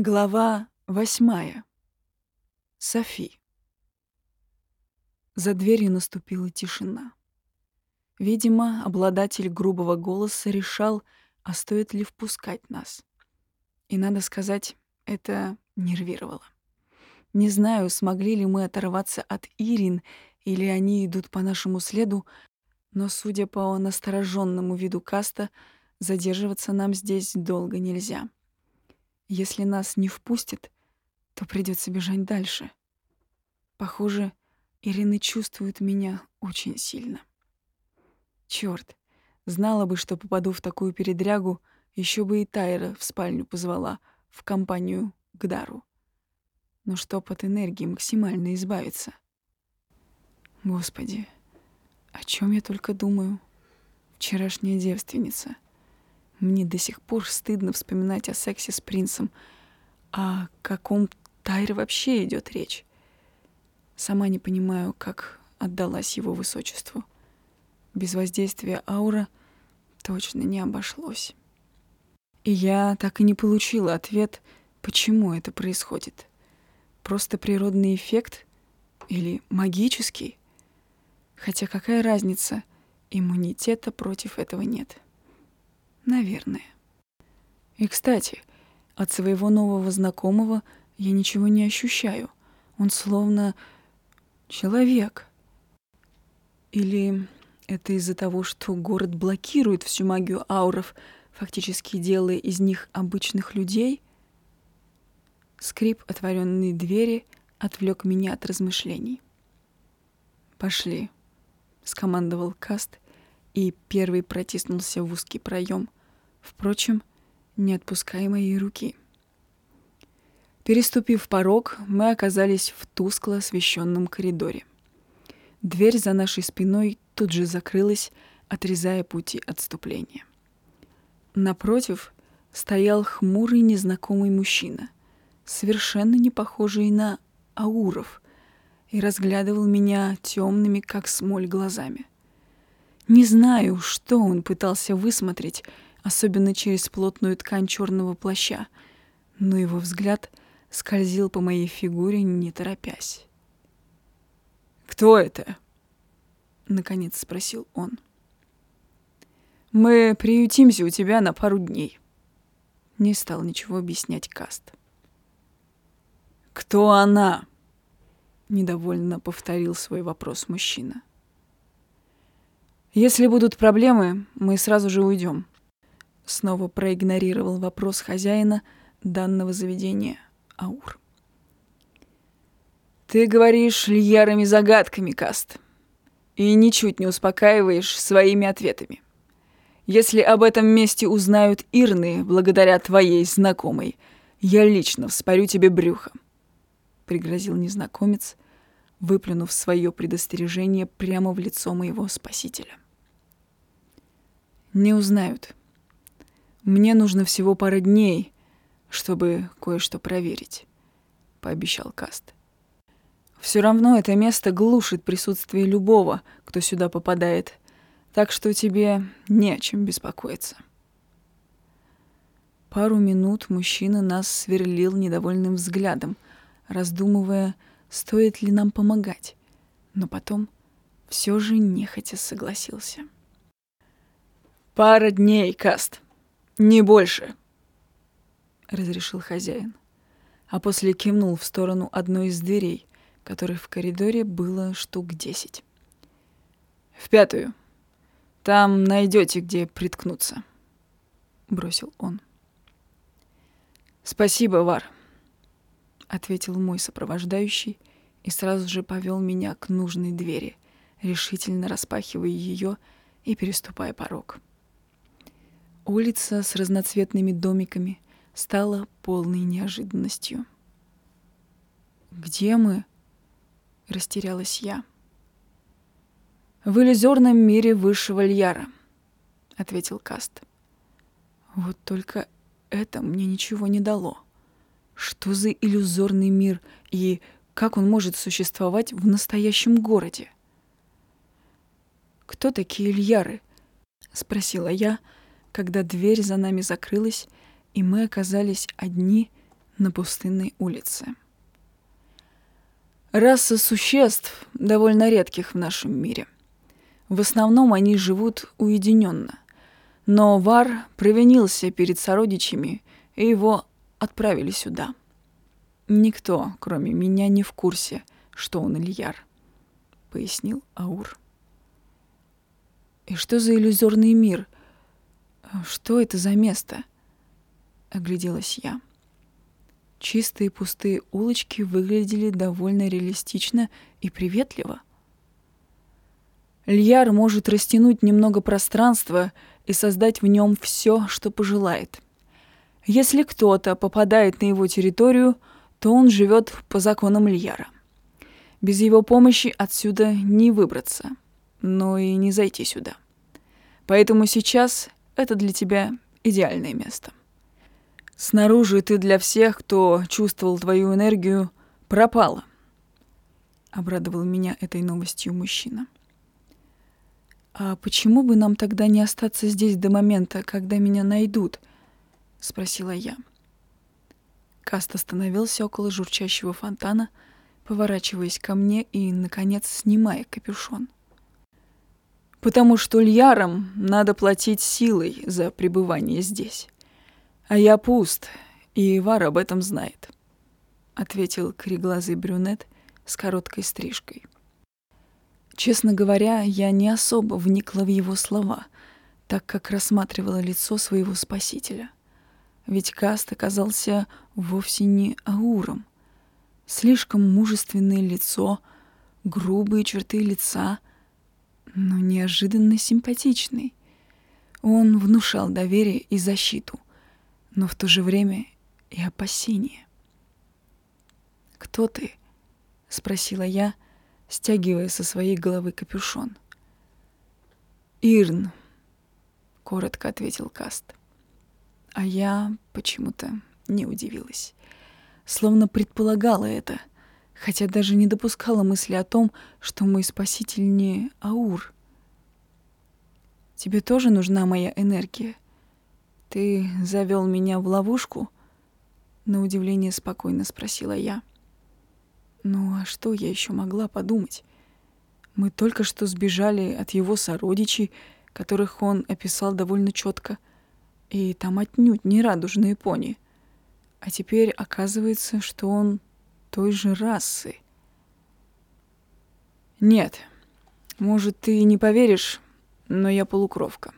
Глава восьмая. Софи. За дверью наступила тишина. Видимо, обладатель грубого голоса решал, а стоит ли впускать нас. И, надо сказать, это нервировало. Не знаю, смогли ли мы оторваться от Ирин, или они идут по нашему следу, но, судя по настороженному виду каста, задерживаться нам здесь долго нельзя. Если нас не впустят, то придется бежать дальше. Похоже, Ирина чувствует меня очень сильно. Черт, знала бы, что попаду в такую передрягу, еще бы и Тайра в спальню позвала, в компанию к Дару. Но чтоб от энергии максимально избавиться. Господи, о чем я только думаю? Вчерашняя девственница — мне до сих пор стыдно вспоминать о сексе с принцем. О каком Тайре вообще идет речь? Сама не понимаю, как отдалась его высочеству. Без воздействия аура точно не обошлось. И я так и не получила ответ, почему это происходит. Просто природный эффект или магический? Хотя какая разница, иммунитета против этого нет. Наверное. И, кстати, от своего нового знакомого я ничего не ощущаю. Он словно человек. Или это из-за того, что город блокирует всю магию ауров, фактически делая из них обычных людей? Скрип отворенной двери отвлек меня от размышлений. «Пошли», — скомандовал Каст и первый протиснулся в узкий проем, впрочем, не отпуская моей руки. Переступив порог, мы оказались в тускло освещенном коридоре. Дверь за нашей спиной тут же закрылась, отрезая пути отступления. Напротив стоял хмурый незнакомый мужчина, совершенно не похожий на ауров, и разглядывал меня темными, как смоль, глазами. Не знаю, что он пытался высмотреть, особенно через плотную ткань черного плаща, но его взгляд скользил по моей фигуре, не торопясь. «Кто это?» — наконец спросил он. «Мы приютимся у тебя на пару дней». Не стал ничего объяснять Каст. «Кто она?» — недовольно повторил свой вопрос мужчина. «Если будут проблемы, мы сразу же уйдем», снова проигнорировал вопрос хозяина данного заведения Аур. «Ты говоришь льярами загадками, Каст, и ничуть не успокаиваешь своими ответами. Если об этом месте узнают Ирны благодаря твоей знакомой, я лично вспорю тебе брюхо», — пригрозил незнакомец, выплюнув свое предостережение прямо в лицо моего спасителя. «Не узнают», мне нужно всего пара дней, чтобы кое-что проверить, пообещал Каст. Все равно это место глушит присутствие любого, кто сюда попадает, так что тебе не о чем беспокоиться. Пару минут мужчина нас сверлил недовольным взглядом, раздумывая, стоит ли нам помогать, но потом все же нехотя согласился. «Пара дней, Каст», «Не больше», — разрешил хозяин, а после кивнул в сторону одной из дверей, которых в коридоре было штук десять. «В пятую. Там найдете, где приткнуться», — бросил он. «Спасибо, Вар», — ответил мой сопровождающий и сразу же повел меня к нужной двери, решительно распахивая ее и переступая порог. Улица с разноцветными домиками стала полной неожиданностью. «Где мы?» — растерялась я. «В иллюзорном мире высшего льяра», — ответил Каст. «Вот только это мне ничего не дало. Что за иллюзорный мир и как он может существовать в настоящем городе?» «Кто такие льяры?» — спросила я, — когда дверь за нами закрылась, и мы оказались одни на пустынной улице. Раса существ довольно редких в нашем мире. В основном они живут уединенно. Но Вар провинился перед сородичами, и его отправили сюда. Никто, кроме меня, не в курсе, что он Ильяр, — пояснил Аур. И что за иллюзорный мир? Что это за место? Огляделась я. Чистые пустые улочки выглядели довольно реалистично и приветливо. Льяр может растянуть немного пространства и создать в нем все, что пожелает. Если кто-то попадает на его территорию, то он живет по законам Льяра. Без его помощи отсюда не выбраться, но и не зайти сюда. Поэтому сейчас это для тебя идеальное место. Снаружи ты для всех, кто чувствовал твою энергию, пропала. Обрадовал меня этой новостью мужчина. А почему бы нам тогда не остаться здесь до момента, когда меня найдут? Спросила я. Каст остановился около журчащего фонтана, поворачиваясь ко мне и, наконец, снимая капюшон. «Потому что льярам надо платить силой за пребывание здесь. «А я пуст, и Ивар об этом знает», — ответил кореглазый брюнет с короткой стрижкой. Честно говоря, я не особо вникла в его слова, так как рассматривала лицо своего спасителя. Ведь Каст оказался вовсе не ауром. Слишком мужественное лицо, грубые черты лица, но неожиданно симпатичный. Он внушал доверие и защиту — но в то же время и опасение. «Кто ты?» — спросила я, стягивая со своей головы капюшон. «Ирн», — коротко ответил Каст. А я почему-то не удивилась. Словно предполагала это, хотя даже не допускала мысли о том, что мой спаситель не Аур. «Тебе тоже нужна моя энергия?» «Ты завел меня в ловушку?» На удивление спокойно спросила я. «Ну а что я еще могла подумать? Мы только что сбежали от его сородичей, которых он описал довольно четко, и там отнюдь не радужные пони. А теперь оказывается, что он той же расы. Нет, может, ты не поверишь, но я полукровка.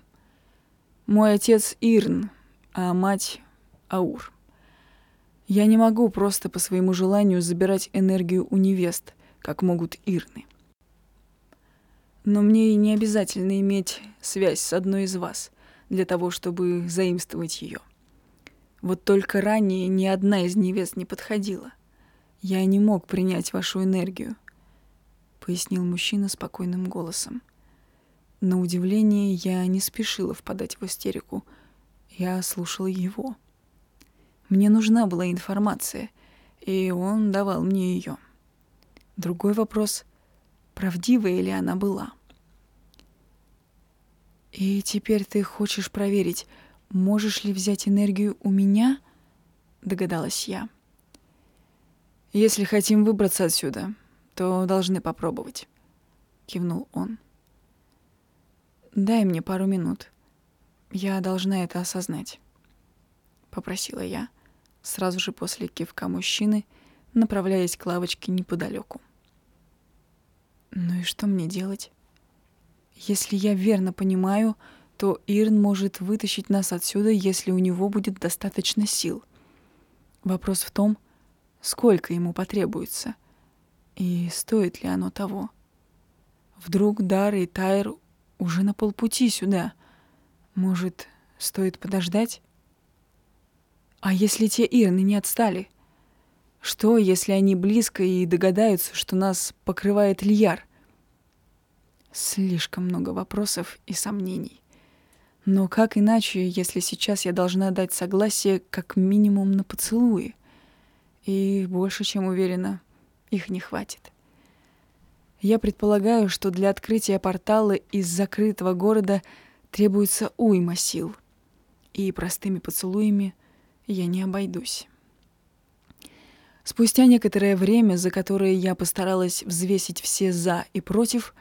Мой отец Ирн, а мать Аур. Я не могу просто по своему желанию забирать энергию у невест, как могут Ирны. Но мне и не обязательно иметь связь с одной из вас для того, чтобы заимствовать ее. Вот только ранее ни одна из невест не подходила. Я не мог принять вашу энергию, пояснил мужчина спокойным голосом. На удивление, я не спешила впадать в истерику. Я слушала его. Мне нужна была информация, и он давал мне ее. Другой вопрос — правдивая ли она была? «И теперь ты хочешь проверить, можешь ли взять энергию у меня?» — догадалась я. «Если хотим выбраться отсюда, то должны попробовать», — кивнул он. «Дай мне пару минут. Я должна это осознать», — попросила я, сразу же после кивка мужчины, направляясь к лавочке неподалеку. «Ну и что мне делать? Если я верно понимаю, то Ирн может вытащить нас отсюда, если у него будет достаточно сил. Вопрос в том, сколько ему потребуется, и стоит ли оно того. Вдруг Дар и Тайр уже на полпути сюда. Может, стоит подождать? А если те Ирны не отстали? Что, если они близко и догадаются, что нас покрывает Льяр? Слишком много вопросов и сомнений. Но как иначе, если сейчас я должна дать согласие как минимум на поцелуи? И больше, чем уверена, их не хватит. Я предполагаю, что для открытия портала из закрытого города требуется уйма сил. И простыми поцелуями я не обойдусь. Спустя некоторое время, за которое я постаралась взвесить все «за» и «против»,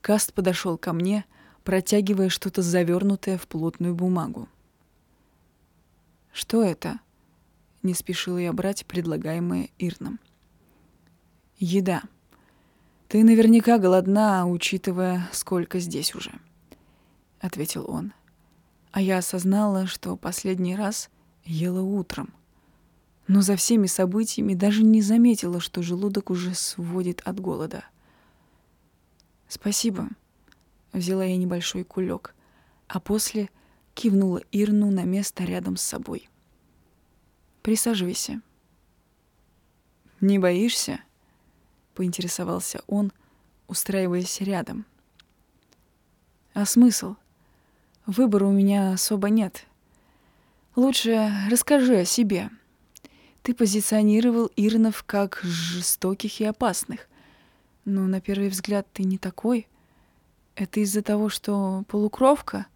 Каст подошел ко мне, протягивая что-то завернутое в плотную бумагу. «Что это?» — не спешила я брать предлагаемое Ирном. «Еда. Ты наверняка голодна, учитывая, сколько здесь уже», — ответил он. А я осознала, что последний раз ела утром — но за всеми событиями даже не заметила, что желудок уже сводит от голода. «Спасибо», — взяла я небольшой кулек, а после кивнула Ирну на место рядом с собой. «Присаживайся». «Не боишься?» — поинтересовался он, устраиваясь рядом. «А смысл? Выбора у меня особо нет. Лучше расскажи о себе». Ты позиционировал Ирнов как жестоких и опасных. Но на первый взгляд ты не такой. Это из-за того, что полукровка?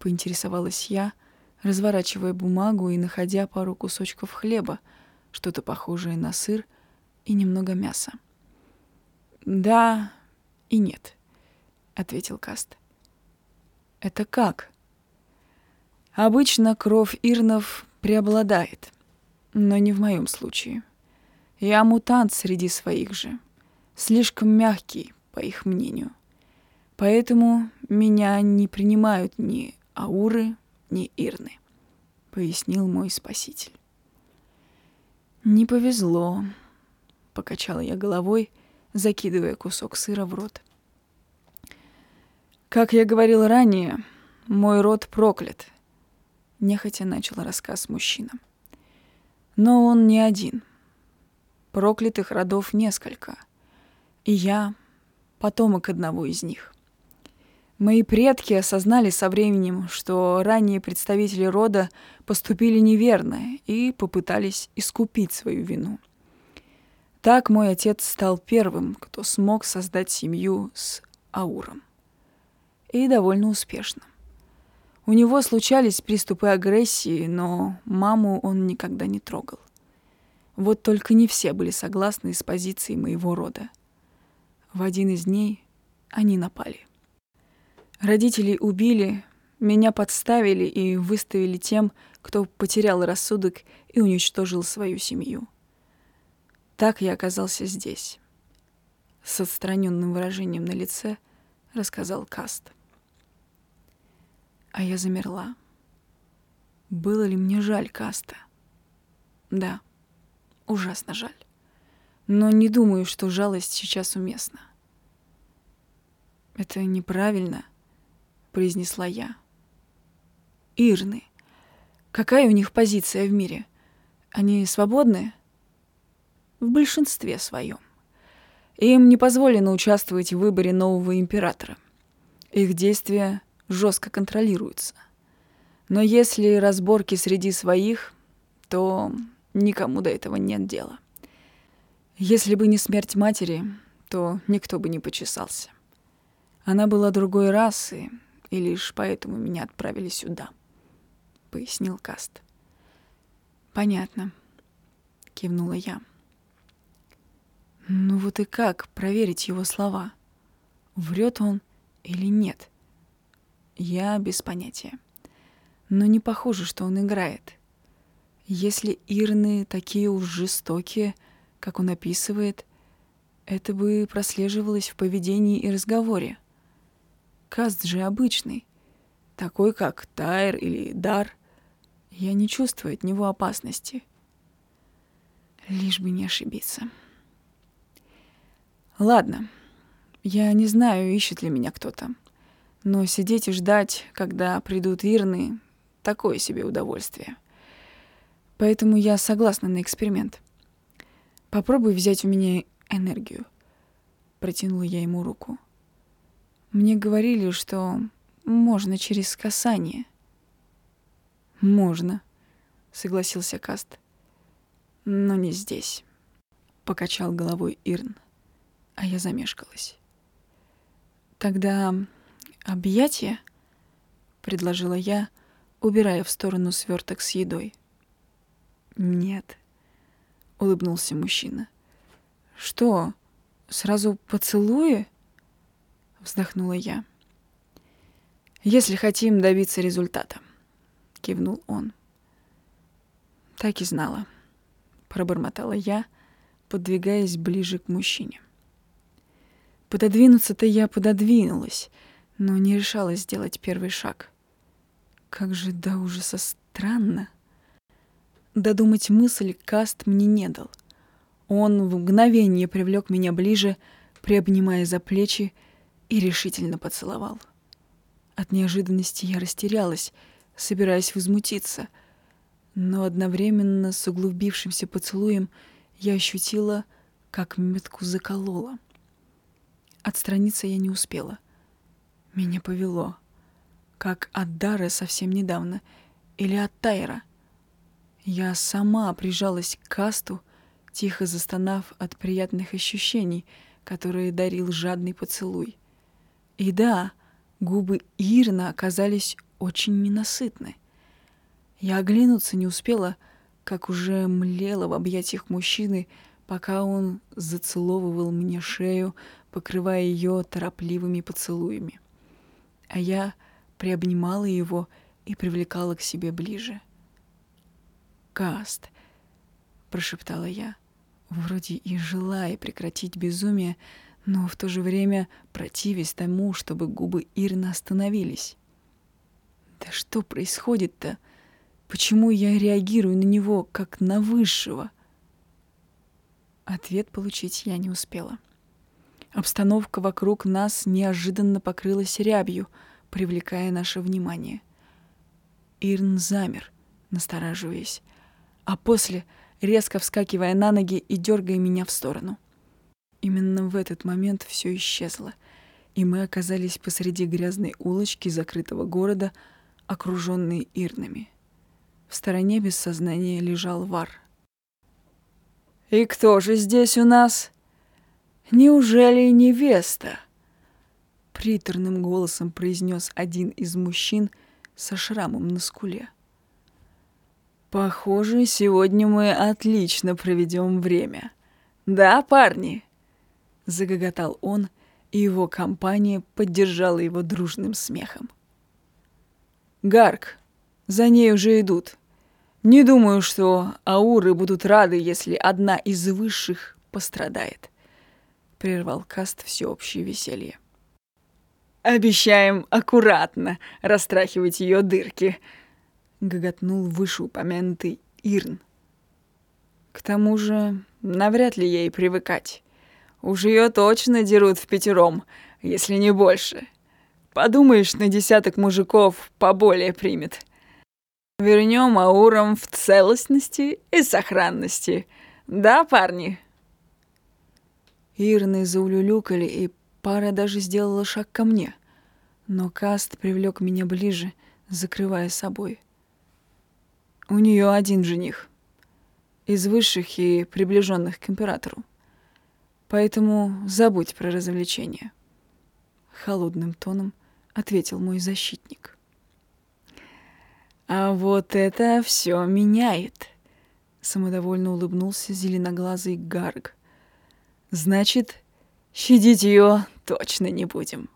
Поинтересовалась я, разворачивая бумагу и находя пару кусочков хлеба, что-то похожее на сыр и немного мяса. «Да и нет», — ответил Каст. «Это как?» «Обычно кровь Ирнов преобладает», но не в моем случае. Я мутант среди своих же. Слишком мягкий, по их мнению. Поэтому меня не принимают ни ауры, ни ирны, пояснил мой спаситель. Не повезло, покачала я головой, закидывая кусок сыра в рот. Как я говорил ранее, мой род проклят. Нехотя начал рассказ мужчина. Но он не один. Проклятых родов несколько. И я — потомок одного из них. Мои предки осознали со временем, что ранние представители рода поступили неверно и попытались искупить свою вину. Так мой отец стал первым, кто смог создать семью с Ауром. И довольно успешно. У него случались приступы агрессии, но маму он никогда не трогал. Вот только не все были согласны с позицией моего рода. В один из дней они напали. Родителей убили, меня подставили и выставили тем, кто потерял рассудок и уничтожил свою семью. Так я оказался здесь. С отстраненным выражением на лице рассказал Каст. А я замерла. Было ли мне жаль Каста? Да, ужасно жаль. Но не думаю, что жалость сейчас уместна. «Это неправильно», — произнесла я. «Ирны. Какая у них позиция в мире? Они свободны?» «В большинстве своем. Им не позволено участвовать в выборе нового императора. Их действия жестко контролируются. Но если разборки среди своих, то никому до этого нет дела. Если бы не смерть матери, то никто бы не почесался. Она была другой расы, и лишь поэтому меня отправили сюда, — пояснил Каст. «Понятно», — кивнула я. «Ну вот и как проверить его слова? Врет он или нет?» Я без понятия. Но не похоже, что он играет. Если Ирны такие уж жестокие, как он описывает, это бы прослеживалось в поведении и разговоре. Каст же обычный, такой как Тайр или Дар. Я не чувствую от него опасности. Лишь бы не ошибиться. Ладно, я не знаю, ищет ли меня кто-то. Но сидеть и ждать, когда придут Ирны, такое себе удовольствие. Поэтому я согласна на эксперимент. Попробуй взять у меня энергию. Протянула я ему руку. Мне говорили, что можно через касание. Можно, согласился Каст. Но не здесь. Покачал головой Ирн, а я замешкалась. Тогда «Объятия?» — предложила я, убирая в сторону сверток с едой. «Нет». — улыбнулся мужчина. «Что, сразу поцелуи?» — вздохнула я. «Если хотим добиться результата», — кивнул он. «Так и знала», — пробормотала я, подвигаясь ближе к мужчине. Пододвинуться-то я пододвинулась, но не решалась сделать первый шаг. Как же до ужаса странно. Додумать мысль Каст мне не дал. Он в мгновение привлек меня ближе, приобнимая за плечи, и решительно поцеловал. От неожиданности я растерялась, собираясь возмутиться, но одновременно с углубившимся поцелуем я ощутила, как метку заколола. Отстраниться я не успела. Меня повело, как от Дары совсем недавно, или от Тайра. Я сама прижалась к касту, тихо застонав от приятных ощущений, которые дарил жадный поцелуй. И да, губы Ирна оказались очень ненасытны. Я оглянуться не успела, как уже млела в объятиях мужчины, пока он зацеловывал мне шею, покрывая ее торопливыми поцелуями. А я приобнимала его и привлекала к себе ближе. «Каст», — прошептала я, вроде и желая прекратить безумие, но в то же время противясь тому, чтобы губы Ирны остановились. Да что происходит-то? Почему я реагирую на него, как на высшего? Ответ получить я не успела. Обстановка вокруг нас неожиданно покрылась рябью, привлекая наше внимание. Ирн замер, настораживаясь, а после резко вскакивая на ноги и дергая меня в сторону — Именно в этот момент все исчезло, и мы оказались посреди грязной улочки закрытого города, окруженные ирнами. В стороне без сознания лежал Вар. «И кто же здесь у нас? Неужели невеста?» Приторным голосом произнес один из мужчин со шрамом на скуле. «Похоже, сегодня мы отлично проведем время. Да, парни?» Загоготал он, и его компания поддержала его дружным смехом. «Гарк, за ней уже идут. Не думаю, что ауры будут рады, если одна из высших пострадает», — прервал Каст всеобщее веселье. «Обещаем аккуратно растрахивать ее дырки», — гоготнул вышеупомянутый Ирн. «К тому же навряд ли ей привыкать. Уж ее точно дерут в пятером, если не больше. Подумаешь, на десяток мужиков поболее примет. Вернем аурам в целостности и сохранности. Да, парни?» Ирны заулюлюкали, и пара даже сделала шаг ко мне. Но Каст привлек меня ближе, закрывая собой. У нее один жених. Из высших и приближенных к императору. Поэтому забудь про развлечения. Холодным тоном ответил мой защитник. А вот это все меняет. Самодовольно улыбнулся зеленоглазый Гарг. Значит, щадить ее точно не будем.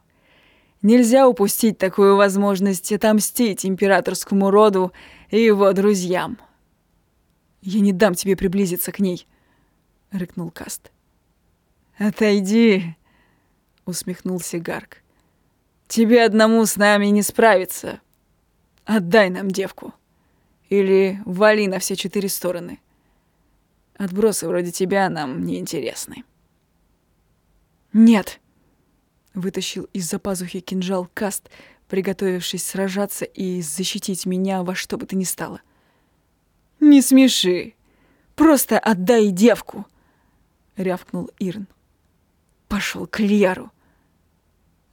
Нельзя упустить такую возможность отомстить императорскому роду и его друзьям. «Я не дам тебе приблизиться к ней», — рыкнул Каст. «Отойди!» — усмехнулся Гарк. «Тебе одному с нами не справиться. Отдай нам девку. Или вали на все четыре стороны. Отбросы вроде тебя нам не интересны». «Нет!» — вытащил из-за пазухи кинжал Каст, приготовившись сражаться и защитить меня во что бы то ни стало. «Не смеши! Просто отдай девку!» — рявкнул Ирн. Пошел к Ильяру.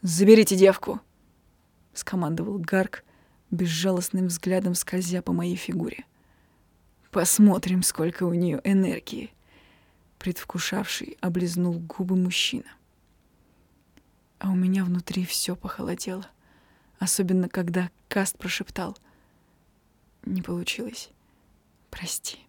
«Заберите девку!» — скомандовал Гарк, безжалостным взглядом скользя по моей фигуре. «Посмотрим, сколько у нее энергии!» Предвкушавший облизнул губы мужчина. А у меня внутри все похолодело. Особенно, когда Каст прошептал. «Не получилось. Прости».